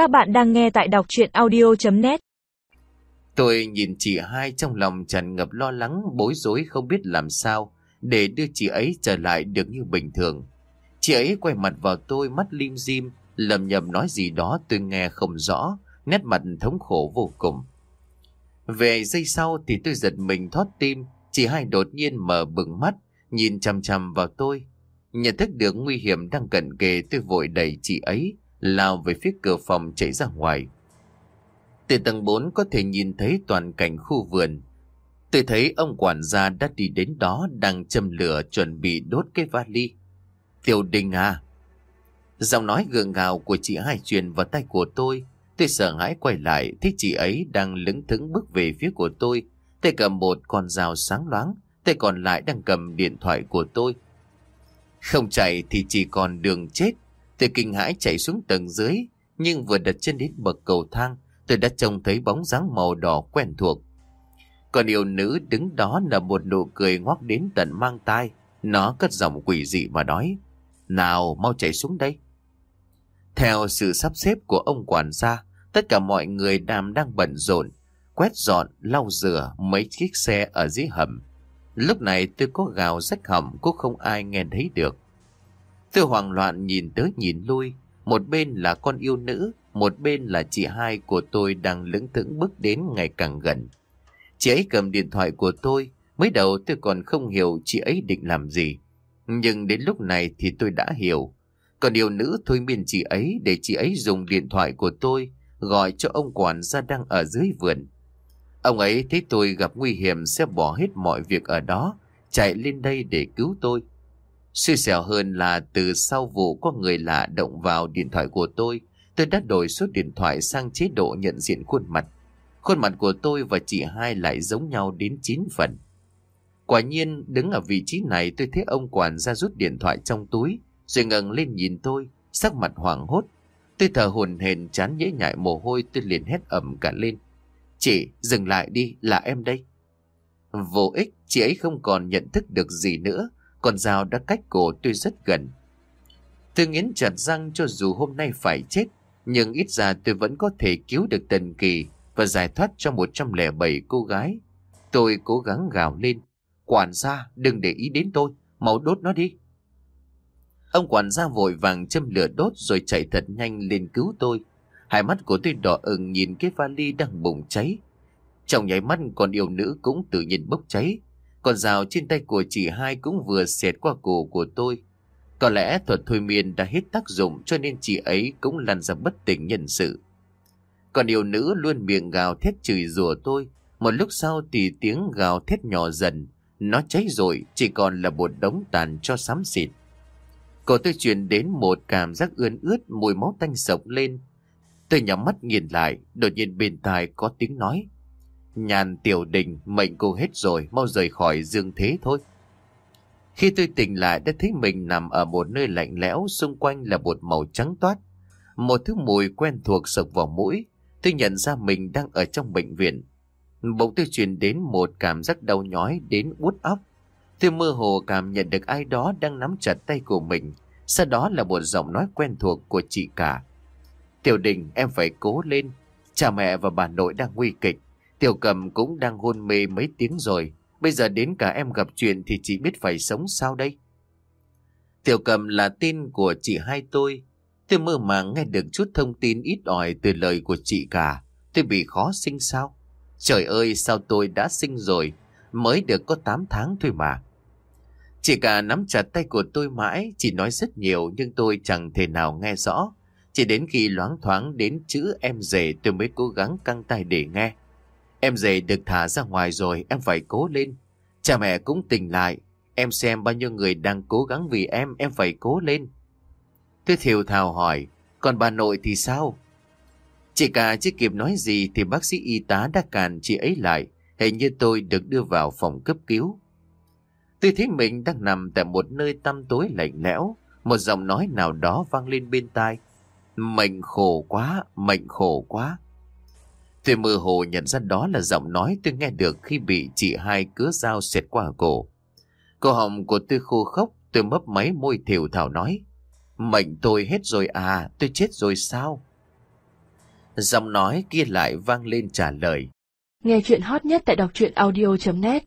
Các bạn đang nghe tại đọc chuyện audio.net Tôi nhìn chị hai trong lòng tràn ngập lo lắng, bối rối không biết làm sao để đưa chị ấy trở lại được như bình thường. Chị ấy quay mặt vào tôi mắt lim dim, lầm nhầm nói gì đó tôi nghe không rõ, nét mặt thống khổ vô cùng. Về giây sau thì tôi giật mình thoát tim, chị hai đột nhiên mở bừng mắt, nhìn chằm chằm vào tôi. Nhận thức được nguy hiểm đang cận kề tôi vội đẩy chị ấy, lao về phía cửa phòng chạy ra ngoài. Từ tầng 4 có thể nhìn thấy toàn cảnh khu vườn. Tôi thấy ông quản gia đã đi đến đó đang châm lửa chuẩn bị đốt cái vali. Tiểu đình à? Giọng nói gượng gạo của chị hai truyền vào tay của tôi. Tôi sợ hãi quay lại thấy chị ấy đang lững thững bước về phía của tôi. Tay cầm một con dao sáng loáng, tay còn lại đang cầm điện thoại của tôi. Không chạy thì chỉ còn đường chết. Tôi kinh hãi chạy xuống tầng dưới, nhưng vừa đặt chân đến bậc cầu thang, tôi đã trông thấy bóng dáng màu đỏ quen thuộc. Còn yêu nữ đứng đó là một nụ cười ngoác đến tận mang tai. Nó cất giọng quỷ dị mà nói, nào mau chạy xuống đây. Theo sự sắp xếp của ông quản gia, tất cả mọi người đàm đang bận rộn, quét dọn, lau rửa mấy chiếc xe ở dưới hầm. Lúc này tôi có gào rách hầm cũng không ai nghe thấy được. Tôi hoảng loạn nhìn tới nhìn lui, một bên là con yêu nữ, một bên là chị hai của tôi đang lững thững bước đến ngày càng gần. Chị ấy cầm điện thoại của tôi, mới đầu tôi còn không hiểu chị ấy định làm gì. Nhưng đến lúc này thì tôi đã hiểu. Còn yêu nữ thôi miên chị ấy để chị ấy dùng điện thoại của tôi gọi cho ông quản gia đang ở dưới vườn. Ông ấy thấy tôi gặp nguy hiểm sẽ bỏ hết mọi việc ở đó, chạy lên đây để cứu tôi. Suy xẻo hơn là từ sau vụ có người lạ động vào điện thoại của tôi, tôi đã đổi số điện thoại sang chế độ nhận diện khuôn mặt. Khuôn mặt của tôi và chị hai lại giống nhau đến 9 phần. Quả nhiên, đứng ở vị trí này tôi thấy ông quản ra rút điện thoại trong túi, rồi ngẩng lên nhìn tôi, sắc mặt hoảng hốt. Tôi thở hồn hển chán nhễ nhại mồ hôi tôi liền hét ẩm cả lên. Chị, dừng lại đi, là em đây. Vô ích, chị ấy không còn nhận thức được gì nữa, con dao đã cách cổ tôi rất gần. Tôi nghiến chặt răng cho dù hôm nay phải chết, nhưng ít ra tôi vẫn có thể cứu được Tần Kỳ và giải thoát cho 107 cô gái. Tôi cố gắng gào lên. Quản gia, đừng để ý đến tôi, mau đốt nó đi. Ông quản gia vội vàng châm lửa đốt rồi chạy thật nhanh lên cứu tôi. Hai mắt của tôi đỏ ửng nhìn cái vali đang bùng cháy. Trong nháy mắt con yêu nữ cũng tự nhiên bốc cháy. Con dao trên tay của chị hai cũng vừa xẹt qua cổ của tôi. Có lẽ thuật thôi miên đã hết tác dụng cho nên chị ấy cũng lăn ra bất tỉnh nhân sự. Còn yêu nữ luôn miệng gào thét chửi rủa tôi. Một lúc sau thì tiếng gào thét nhỏ dần. Nó cháy rồi, chỉ còn là một đống tàn cho xám xịt. Cổ tôi truyền đến một cảm giác ươn ướt, mùi máu tanh sộc lên. Tôi nhắm mắt nhìn lại, đột nhiên bên tai có tiếng nói. Nhàn tiểu đình, mệnh cô hết rồi, mau rời khỏi dương thế thôi. Khi tôi tỉnh lại đã thấy mình nằm ở một nơi lạnh lẽo, xung quanh là một màu trắng toát. Một thứ mùi quen thuộc sộc vào mũi, tôi nhận ra mình đang ở trong bệnh viện. Bỗng tôi truyền đến một cảm giác đau nhói đến út óc. Tôi mơ hồ cảm nhận được ai đó đang nắm chặt tay của mình, sau đó là một giọng nói quen thuộc của chị cả. Tiểu đình em phải cố lên, cha mẹ và bà nội đang nguy kịch, Tiểu cầm cũng đang hôn mê mấy tiếng rồi. Bây giờ đến cả em gặp chuyện thì chị biết phải sống sao đây? Tiểu cầm là tên của chị hai tôi. Tôi mơ màng nghe được chút thông tin ít ỏi từ lời của chị cả. Tôi bị khó sinh sao? Trời ơi sao tôi đã sinh rồi. Mới được có 8 tháng thôi mà. Chị cả nắm chặt tay của tôi mãi, Chị nói rất nhiều nhưng tôi chẳng thể nào nghe rõ. Chỉ đến khi loáng thoáng đến chữ em rể tôi mới cố gắng căng tay để nghe. Em dậy được thả ra ngoài rồi, em phải cố lên. Cha mẹ cũng tỉnh lại. Em xem bao nhiêu người đang cố gắng vì em, em phải cố lên. Tôi thiều thào hỏi, còn bà nội thì sao? Chị cả chưa kịp nói gì thì bác sĩ y tá đã càn chị ấy lại. Hình như tôi được đưa vào phòng cấp cứu. Tôi thấy mình đang nằm tại một nơi tăm tối lạnh lẽo. Một giọng nói nào đó vang lên bên tai. Mệnh khổ quá, mệnh khổ quá. Tôi mơ hồ nhận ra đó là giọng nói tôi nghe được khi bị chị hai cứa dao xẹt qua cổ. Cổ họng của tôi khô khốc, tôi mấp máy môi thiểu thảo nói. Mệnh tôi hết rồi à, tôi chết rồi sao? Giọng nói kia lại vang lên trả lời. Nghe chuyện hot nhất tại đọc truyện audio.net